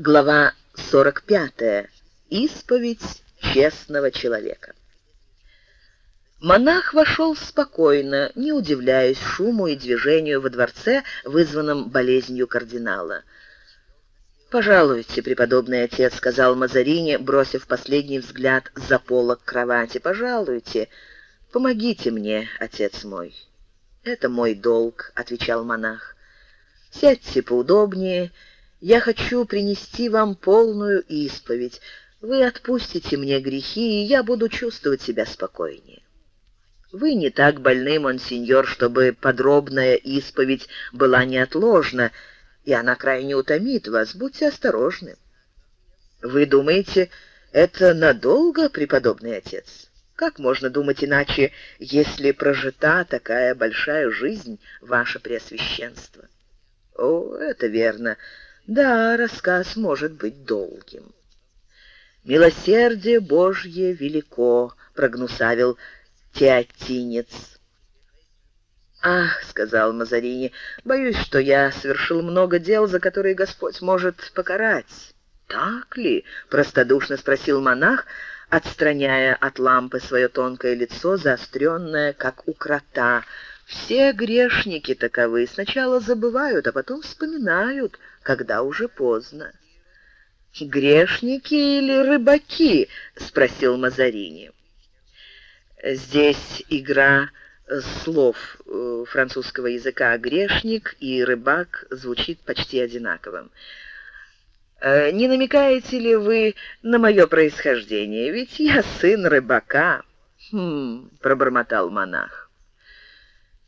Глава 45. Исповедь честного человека. Монах вошел спокойно, не удивляясь шуму и движению во дворце, вызванном болезнью кардинала. «Пожалуйте, преподобный отец», — сказал Мазарини, бросив последний взгляд за полок кровати. «Пожалуйте, помогите мне, отец мой». «Это мой долг», — отвечал монах. «Сядьте поудобнее я хочу принести вам полную исповедь. Вы отпустите мне грехи, и я буду чувствовать себя спокойнее. Вы не так больны, монсеньор, чтобы подробная исповедь была неотложна, и она крайне утомит вас. Будьте осторожны. Вы думаете, это надолго, преподобный отец? Как можно думать иначе, если прожита такая большая жизнь, ваше преосвященство? О, это верно. Да, рассказ может быть долгим. «Милосердие Божье велико», — прогнусавил теотинец. «Ах», — сказал Мазарини, — «боюсь, что я совершил много дел, за которые Господь может покарать». «Так ли?» — простодушно спросил монах, отстраняя от лампы свое тонкое лицо, заостренное, как у крота, — все грешники таковы, сначала забывают, а потом вспоминают, когда уже поздно. «Грешники или рыбаки?» — спросил Мазарини. «Здесь игра слов э, французского языка «грешник» и «рыбак» звучит почти одинаковым. Э, «Не намекаете ли вы на мое происхождение? Ведь я сын рыбака». «Хм», — пробормотал монах.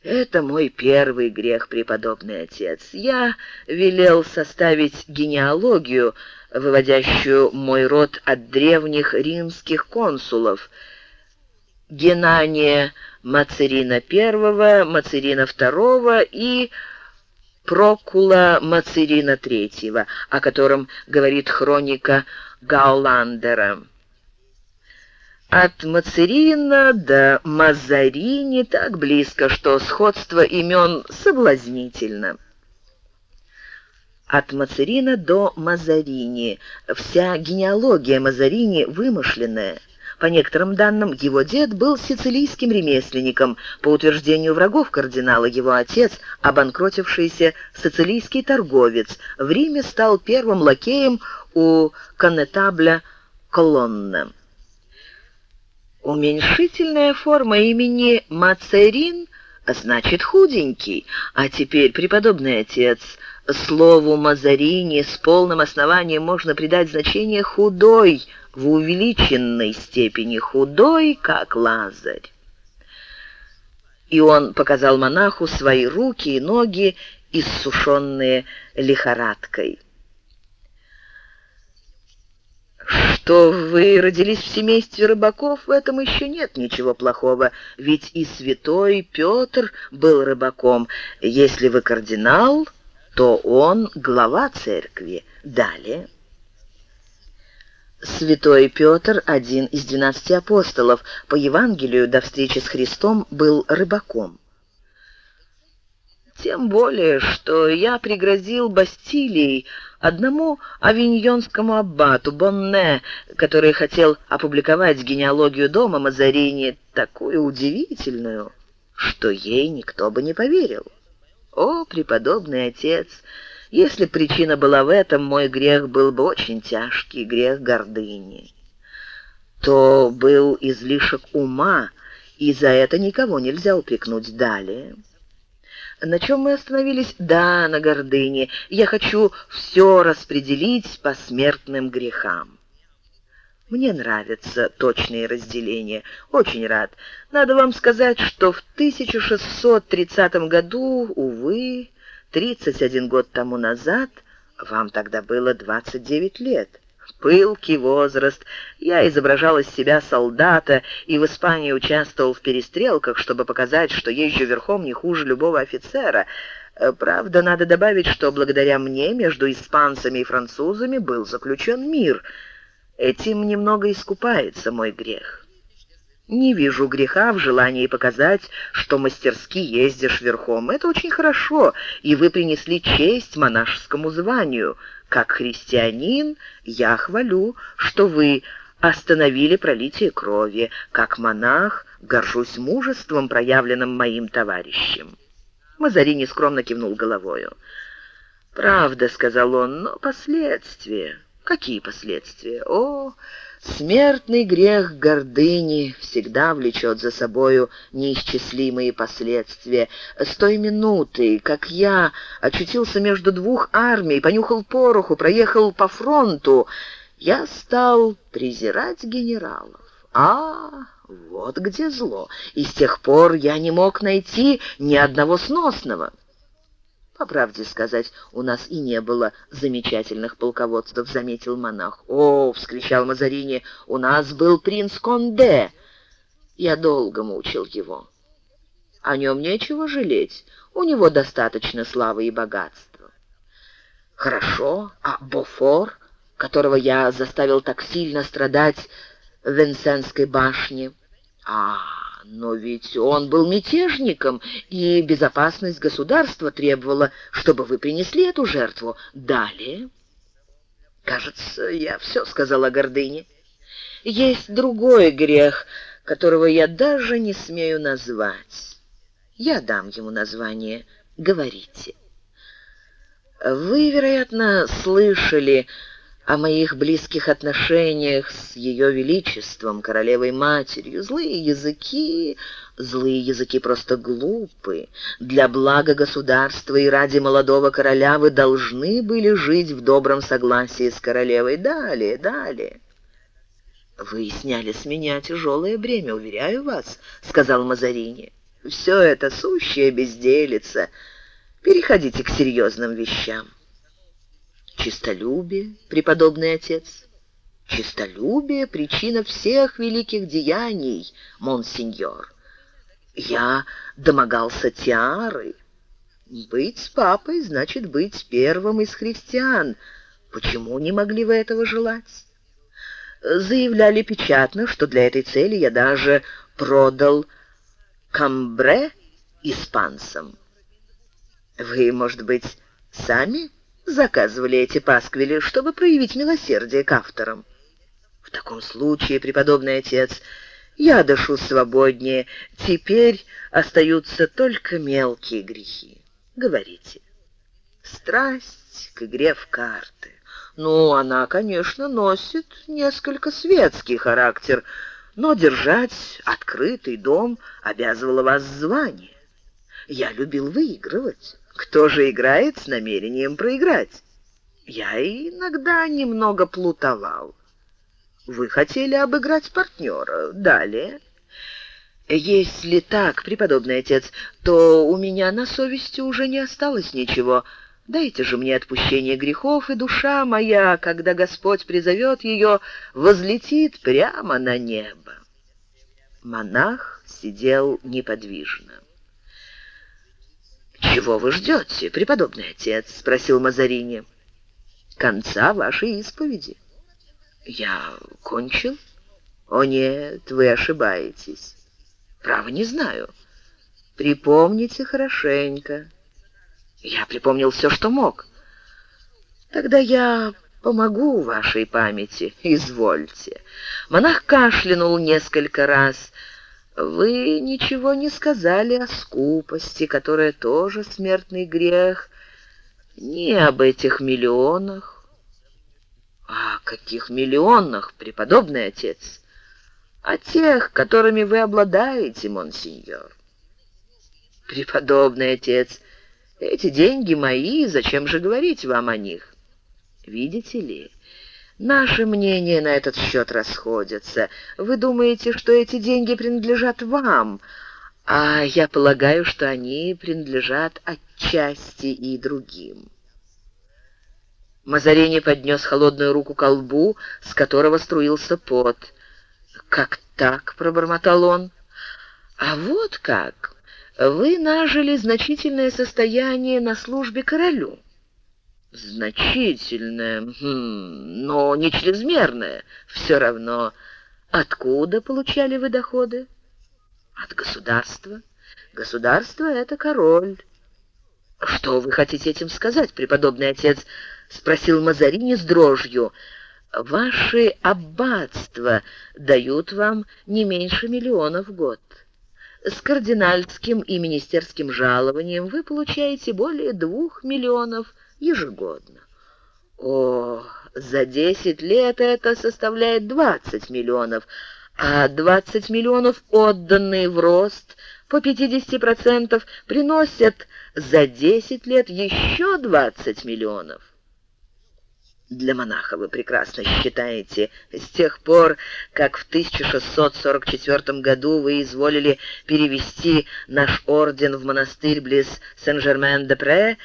Это мой первый грех, преподобный отец. Я велел составить генеалогию, выводящую мой род от древних римских консулов. Генания Мацерина I, Мацерина II и Прокула Мацерина III, о котором говорит хроника Гауландера. От Мацерина до Мазарини так близко, что сходство имен соблазнительно. От Мацерина до Мазарини. Вся генеалогия Мазарини вымышленная. По некоторым данным, его дед был сицилийским ремесленником. По утверждению врагов кардинала, его отец, обанкротившийся сицилийский торговец, в Риме стал первым лакеем у коннетабля Колонна. Уменьшительная форма имени Мацерин значит худенький, а теперь, преподобный отец, слову Мазарини с полным основанием можно придать значение «худой», в увеличенной степени худой, как Лазарь. И он показал монаху свои руки и ноги, иссушенные лихорадкой. Что вы родились в семействе рыбаков, в этом еще нет ничего плохого, ведь и святой Петр был рыбаком. Если вы кардинал, то он глава церкви. Далее. Святой Петр, один из двенадцати апостолов, по Евангелию до встречи с Христом был рыбаком. Тем более, что я пригрозил Бастилией одному авиньонскому аббату Бонне, который хотел опубликовать генеалогию дома Мазарини, такую удивительную, что ей никто бы не поверил. О, преподобный отец! Если причина была в этом, мой грех был бы очень тяжкий, грех гордыни. То был излишек ума, и за это никого нельзя упрекнуть далее. На чем мы остановились? Да, на гордыне. Я хочу все распределить по смертным грехам. Мне нравятся точные разделения. Очень рад. Надо вам сказать, что в 1630 году, увы, 31 год тому назад, вам тогда было 29 лет пылкий возраст. Я изображал из себя солдата и в Испании участвовал в перестрелках, чтобы показать, что езжу верхом не хуже любого офицера. Э, правда, надо добавить, что благодаря мне между испанцами и французами был заключен мир. Этим немного искупается мой грех. Не вижу греха в желании показать, что мастерски ездишь верхом. Это очень хорошо, и вы принесли честь монашескому званию. Как христианин я хвалю, что вы остановили пролитие крови. Как монах горжусь мужеством, проявленным моим товарищем». Мазарини скромно кивнул головою. «Правда», — сказал он, — «но последствия...» «Какие последствия?» «О, смертный грех гордыни всегда влечет за собою неисчислимые последствия. С той минуты, как я очутился между двух армий, понюхал пороху, проехал по фронту, я стал презирать генералов. А, вот где зло. И с тех пор я не мог найти ни одного сносного. По правде сказать, у нас и не было замечательных полководцев, заметил монах. О, вскричал Мазарини, у нас был принц Конде. Я долго мучил его. О нем нечего жалеть. У него достаточно славы и богатства. Хорошо, а Бофор, которого я заставил так сильно страдать в Венсенской башне? А, но ведь он был мятежником, и безопасность государства требовала, чтобы вы принесли эту жертву. Далее... Кажется, я все сказала гордыне. Есть другой грех, которого я даже не смею назвать. Я дам ему название. Говорите. Вы, вероятно, слышали о моих близких отношениях с ее величеством, королевой-матерью. Злые языки, злые языки просто глупы. Для блага государства и ради молодого короля вы должны были жить в добром согласии с королевой. Далее, далее. «Вы сняли с меня тяжелое бремя, уверяю вас», — сказал Мазарини. «Все это сущая безделица. Переходите к серьезным вещам». Чистолюбие, преподобный отец. Чистолюбие — причина всех великих деяний, монсеньор. Я домогался тиары. Быть с папой значит быть первым из христиан. Почему не могли вы этого желать? Заявляли печатно, что для этой цели я даже продал камбре испанцам. Вы, может быть, сами заказывали эти пасквили, чтобы проявить милосердие к авторам. В таком случае, преподобный отец, я дышу свободнее. Теперь остаются только мелкие грехи. Говорите. Страсть к игре в карты. Ну, она, конечно, носит несколько светский характер, но держать открытый дом обязывало вас звание. Я любил выигрывать. Кто же играет с намерением проиграть? Я иногда немного плутовал. Вы хотели обыграть партнера. Далее. Если так, преподобный отец, то у меня на совести уже не осталось ничего. Дайте же мне отпущение грехов, и душа моя, когда Господь призовет ее, возлетит прямо на небо. Монах сидел неподвижно. «Чего вы ждете, преподобный отец?» — спросил Мазарини. «Конца вашей исповеди». «Я кончил?» «О нет, вы ошибаетесь. Право не знаю. Припомните хорошенько». Я припомнил все, что мог. «Тогда я помогу вашей памяти. Извольте». Монах кашлянул несколько раз — вы ничего не сказали о скупости, которая тоже смертный грех, ни об этих миллионах. О каких миллионах, преподобный отец? О тех, которыми вы обладаете, монсеньор. Преподобный отец, эти деньги мои, зачем же говорить вам о них? Видите ли, Наши мнения на этот счет расходятся. Вы думаете, что эти деньги принадлежат вам, а я полагаю, что они принадлежат отчасти и другим. Мазарини поднес холодную руку к лбу, с которого струился пот. «Как так?» — пробормотал он. «А вот как! Вы нажили значительное состояние на службе королю». Значительное, хм, но не чрезмерное. Все равно, откуда получали вы доходы? От государства. Государство — это король. Что вы хотите этим сказать, преподобный отец? спросил Мазарини с дрожью. «Ваши аббатства дают вам не меньше миллиона в год. С кардинальским и министерским жалованием вы получаете более двух миллионов ежегодно. О, за десять лет это составляет двадцать миллионов, а двадцать миллионов, отданные в рост по 50%, приносят за десять лет еще двадцать миллионов. Для монаха вы прекрасно считаете, с тех пор, как в 1644 году вы изволили перевести наш орден в монастырь близ Сен-Жермен-де-Пре,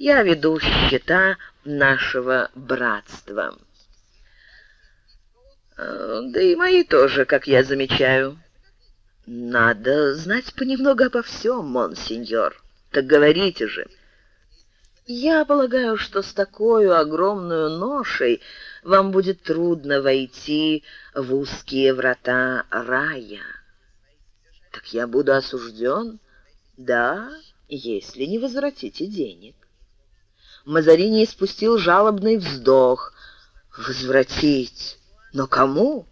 я веду счета нашего братства. Э, да и мои тоже, как я замечаю. Надо знать понемногу обо всем, монсеньор. Так говорите же. Я полагаю, что с такой огромной ношей вам будет трудно войти в узкие врата рая. Так я буду осужден? Да, если не возвратите денег. Мазарини испустил жалобный вздох. Возвратить? Но кому?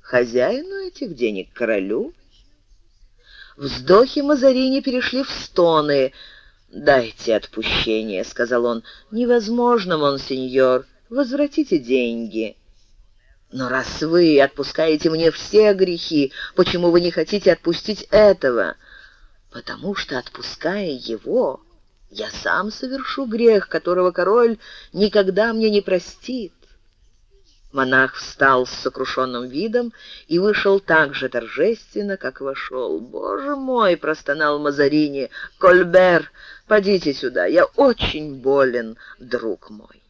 Хозяину этих денег, королю? Вздохи Мазарини перешли в стоны. «Дайте отпущение», — сказал он. «Невозможно, монсеньор. Возвратите деньги». «Но раз вы отпускаете мне все грехи, почему вы не хотите отпустить этого?» «Потому что, отпуская его, я сам совершу грех, которого король никогда мне не простит». Монах встал с сокрушенным видом и вышел так же торжественно, как вошел. «Боже мой!» — простонал Мазарини. «Кольбер, подите сюда, я очень болен, друг мой».